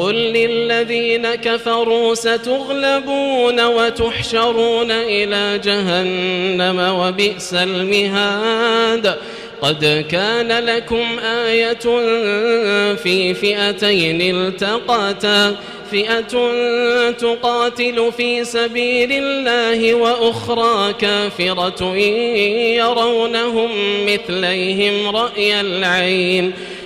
قل للذين كفروا ستغلبون وتحشرون إلى جهنم وبئس المهاد قد كان لكم آية في فئتين التقاتا فئة تقاتل في سبيل الله وأخرى كافرة يرونهم مثليهم رأي العين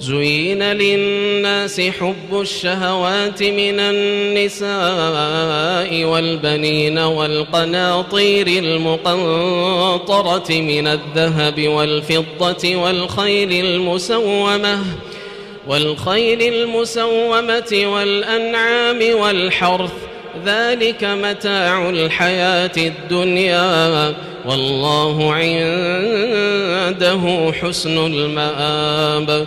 زين للناس حب الشهوات من النساء والبنين والقناطير المقنطرة من الذهب والفضة والخيل المسومة والخيل المسومة والأنعام والحرث ذلك متاع الحياة الدنيا والله عنده حسن المآب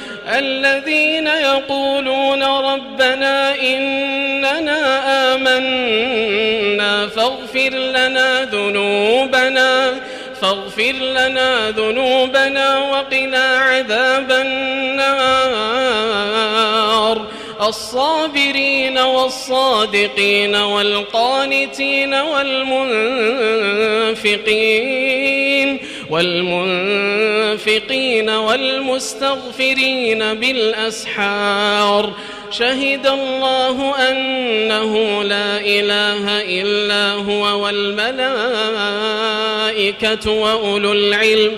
الذين يقولون ربنا إننا آمنا فاغفر لنا ذنوبنا فاغفر لنا ذنوبنا وقنا عذاب النار. الصابرين والصادقين والقانتين والمنفقين. والمنفقين والمستغفرين بالأسحار. شهد الله أنه لا إله إلا هو والملائكة وأولو العلم.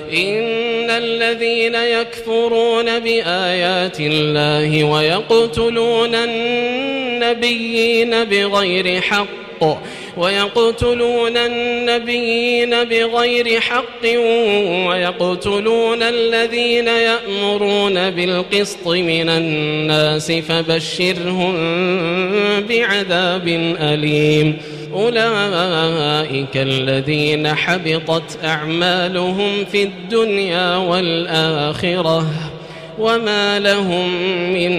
إن الذين يكفرون بآيات الله ويقتلون النبيين بغير حق ويقتلون النبيين بغير حق ويقتلون الذين يأمرون بالقسط من الناس فبشرهم بعذاب أليم. أولئك الذين حبطت أعمالهم في الدنيا والآخرة وما لهم من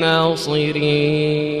ناصرين.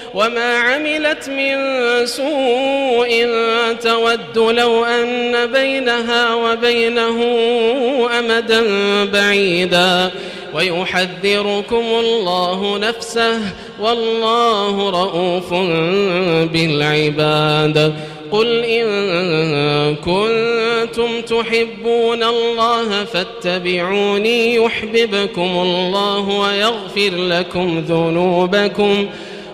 وما عملت من سوء تود لو أن بينها وبينه أمدا بعيدا. ويحذركم الله نفسه والله رؤوف بالعباد. قل إن كنتم تحبون الله فاتبعوني يحببكم الله ويغفر لكم ذنوبكم.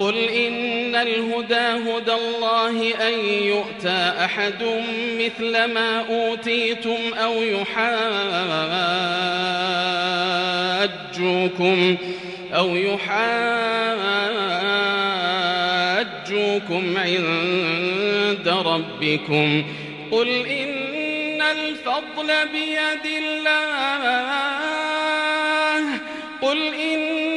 قل إن الهدى هدى الله أن يؤتى أحد مثل ما أوتيتم أو يحاجوكم أو يحاجوكم عند ربكم قل إن الفضل بيد الله قل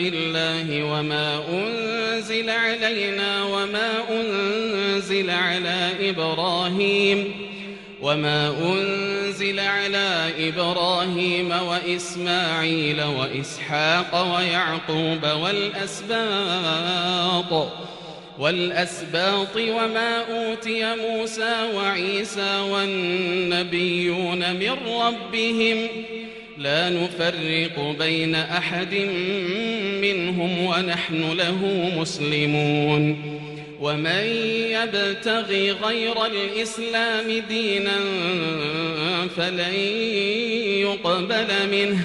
بالله وما أنزل علينا وما أنزل على إبراهيم وما أنزل على إبراهيم وإسماعيل وإسحاق ويعقوب والأسباط والأسباط وما أوتي موسى وعيسى والنبيون من ربهم لا نفرق بين أحد منهم ونحن له مسلمون. ومن يبتغي غير الإسلام دينا فلن يقبل منه.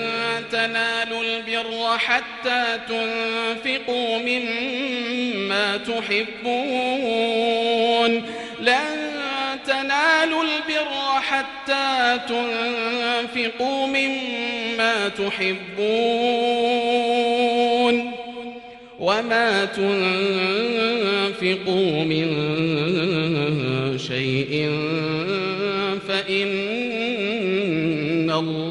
تنالوا البر حتى تنفقوا مما تحبون. لن تنالوا البر حتى تنفقوا مما تحبون. وما تنفقوا من شيء فإن الله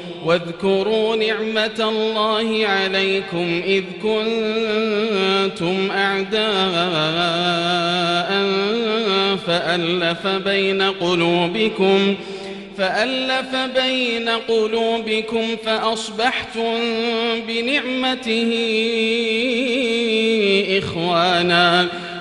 واذكروا نعمة الله عليكم إذ كنتم أعداء فألف بين قلوبكم فألف بين قلوبكم فأصبحتم بنعمته إخوانا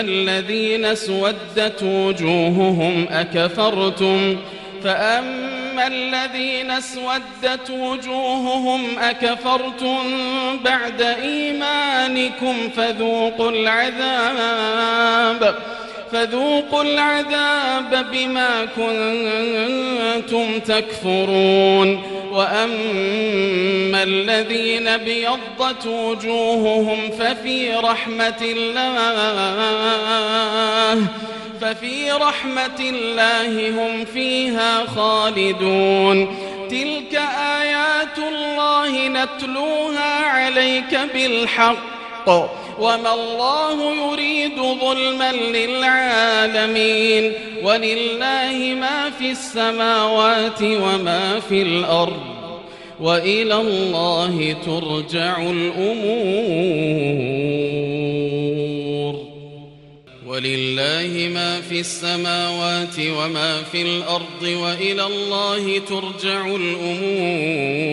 الذين اسودت وجوههم أكفرتم فأما الذين اسودت وجوههم أكفرتم بعد إيمانكم فذوقوا العذاب فذوقوا العذاب بما كنتم تكفرون. وأما الذين بيضت وجوههم ففي رحمة الله ففي رحمة الله هم فيها خالدون. تلك آيات الله نتلوها عليك بالحق وما الله يريد ظلما للعالمين ولله ما في السماوات وما في الأرض وإلى الله ترجع الأمور ولله ما في السماوات وما في الأرض وإلى الله ترجع الأمور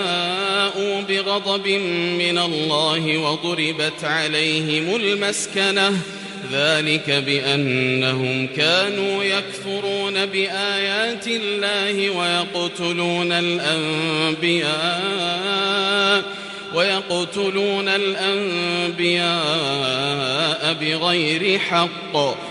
بغضب من الله وضربت عليهم المسكنة. ذلك بأنهم كانوا يكفرون بآيات الله ويقتلون الأنبياء ويقتلون الأنبياء بغير حق.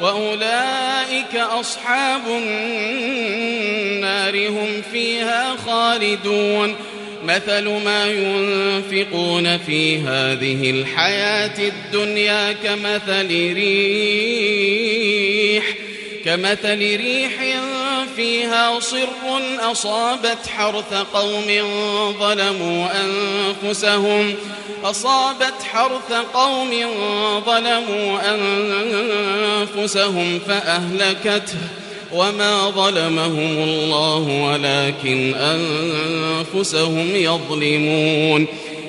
وأولئك أصحاب النار هم فيها خالدون. مثل ما ينفقون في هذه الحياة الدنيا كمثل ريح كمثل ريح فيها صر أصابت حرث قوم ظلموا أنفسهم. أصابت حرث قوم ظلموا أنفسهم فأهلكته. وما ظلمهم الله ولكن أنفسهم يظلمون.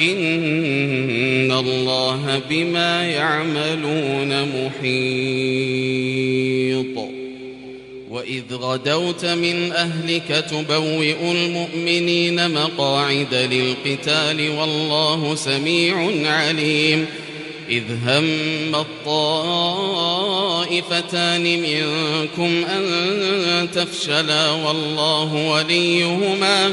إن الله بما يعملون محيط وإذ غدوت من أهلك تبوئ المؤمنين مقاعد للقتال والله سميع عليم إذ هم الطائفتان منكم أن تفشلا والله وليهما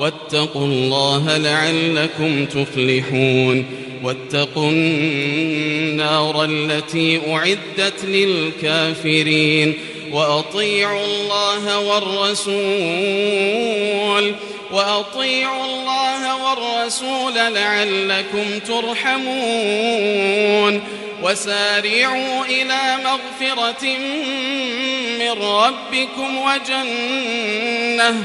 واتقوا الله لعلكم تفلحون. واتقوا النار التي أعدت للكافرين. وأطيعوا الله والرسول. وأطيعوا الله والرسول لعلكم ترحمون. وسارعوا إلى مغفرة من ربكم وجنة.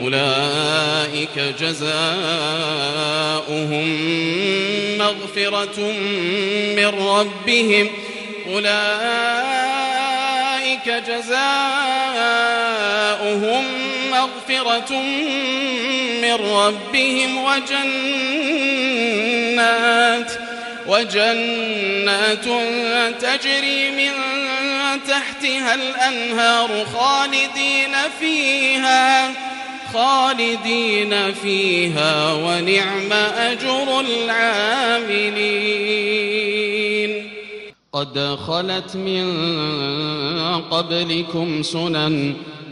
أولئك جزاؤهم مغفرة من ربهم. أولئك جزاؤهم مغفرة من ربهم وجنات وجنات تجري من تحتها الأنهار خالدين فيها. خالدين فيها ونعم أجر العاملين. قد خلت من قبلكم سنن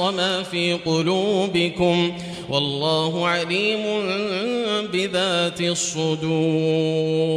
ما في قلوبكم والله عليم بذات الصدور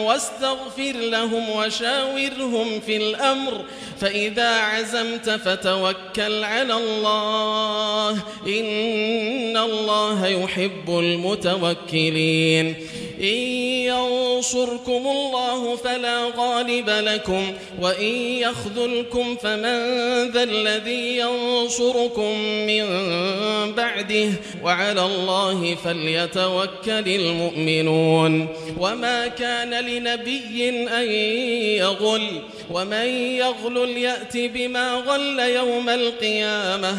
واستغفر لهم وشاورهم في الأمر. فإذا عزمت فتوكل على الله. إن الله يحب المتوكلين. إن ينصركم الله فلا غالب لكم وإن يخذلكم فمن ذا الذي ينصركم من بعده وعلى الله فليتوكل المؤمنون. وما كان لنبي أن يغل ومن يغل يأت بما غل يوم القيامة.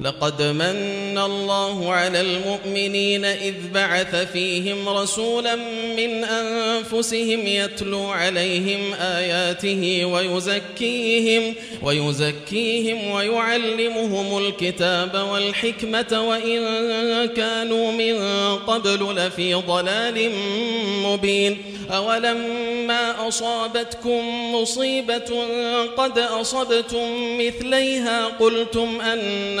لقد من الله على المؤمنين إذ بعث فيهم رسولا من أنفسهم يتلو عليهم آياته ويزكيهم ويزكيهم ويعلمهم الكتاب والحكمة وإن كانوا من قبل لفي ضلال مبين أولما أصابتكم مصيبة قد أصبتم مثليها قلتم أن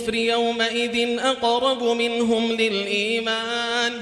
يومئذ أقرب منهم للإيمان.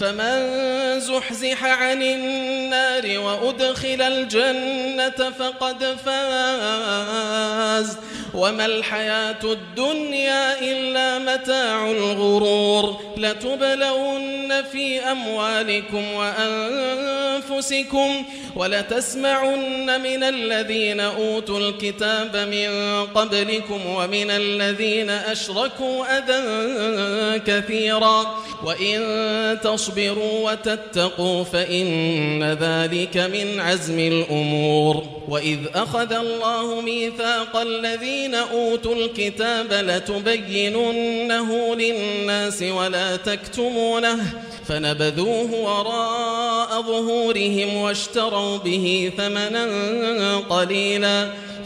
فمن زحزح عن النار وأدخل الجنة فقد فاز. وما الحياة الدنيا إلا متاع الغرور. لتبلون في أموالكم وأنفسكم ولتسمعن من الذين أوتوا الكتاب من قبلكم ومن الذين أشركوا أذى كثيرا. وإن تصبروا وتتقوا فإن ذلك من عزم الأمور. وإذ أخذ الله ميثاق الذين أوتوا الكتاب لتبيننه للناس ولا تكتمونه فنبذوه وراء ظهورهم واشتروا به ثمنا قليلا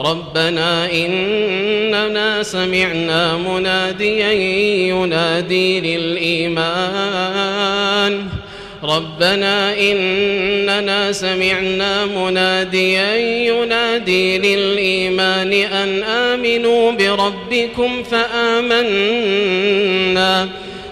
ربنا إننا سمعنا مناديا ينادي للإيمان. ربنا إننا سمعنا مناديا ينادي للإيمان أن آمنوا بربكم فآمنا.